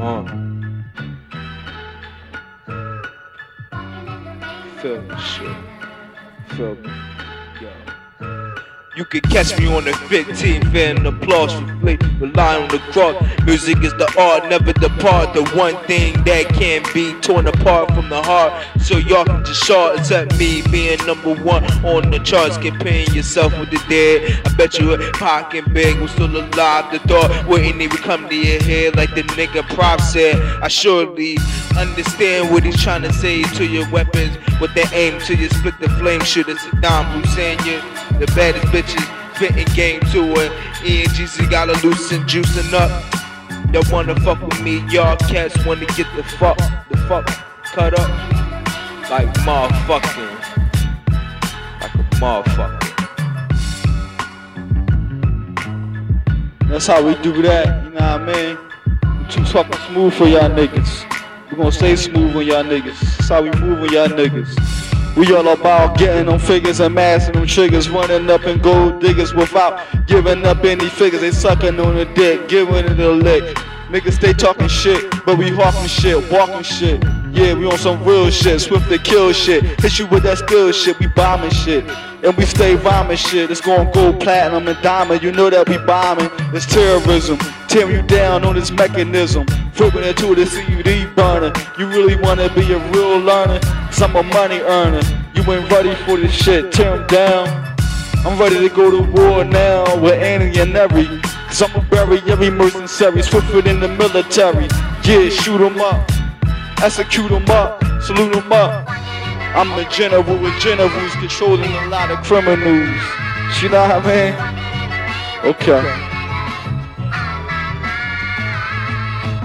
Oh. Feel shit. Feel. Yo. You can catch me on the 15th and applause reflect, rely on the cross. Music is the art, never depart. The one thing that can't be torn apart from the heart. So y'all can just short accept me being number one on the charts, comparing yourself with the dead. I bet you a and Big was still alive. The thought wouldn't even come to your head like the nigga Prop said. I surely understand what he's trying to say to your weapons. With the aim to you split the flame, should have Saddam Hussein. The baddest bitches fitting game to it. ENGC gotta loosen, juicing up. Y'all wanna fuck with me, y'all cats wanna get the fuck, the fuck cut up. Like motherfucking. Like a motherfucker. That's how we do that, you know what I mean? We too fucking smooth for y'all niggas. We gonna stay smooth on y'all niggas. That's how we move on y'all niggas. We all about getting them figures and massing them triggers, running up in gold diggers without giving up any figures. They sucking on the dick, giving it a lick. Niggas stay talking shit, but we hawking shit, walking shit. Yeah, we on some real shit, swift to kill shit. Hit you with that skill shit, we bombing shit. And we stay rhyming shit. It's going gold, platinum, and diamond. You know that we bombing. It's terrorism. Tearing you down on this mechanism. Flipping into the CUD burner. You really wanna be a real learner? Cause I'm a money earner. You ain't ready for this shit. Tear 'em down. I'm ready to go to war now with Annie and Every. Cause I'ma bury every mercenary, swifter than the military. Yeah, shoot 'em up, execute 'em up, salute 'em up. I'm a general with generals controlling a lot of criminals. You know what I mean? Okay.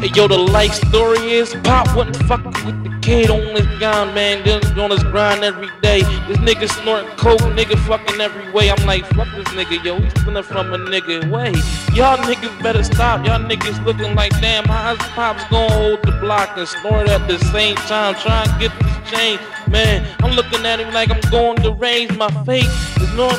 Yo, the life story is Pop wasn't fucking with the kid on his gun, man. Just on his grind every day. This nigga snorting coke, nigga fucking every way. I'm like, fuck this nigga, yo. He's stealing from a nigga. way. y'all niggas better stop. Y'all niggas looking like, damn, how's Pop's gonna hold the block and snort at the same time? Trying to get this change. Man, I'm looking at him like I'm going to raise my fate. There's no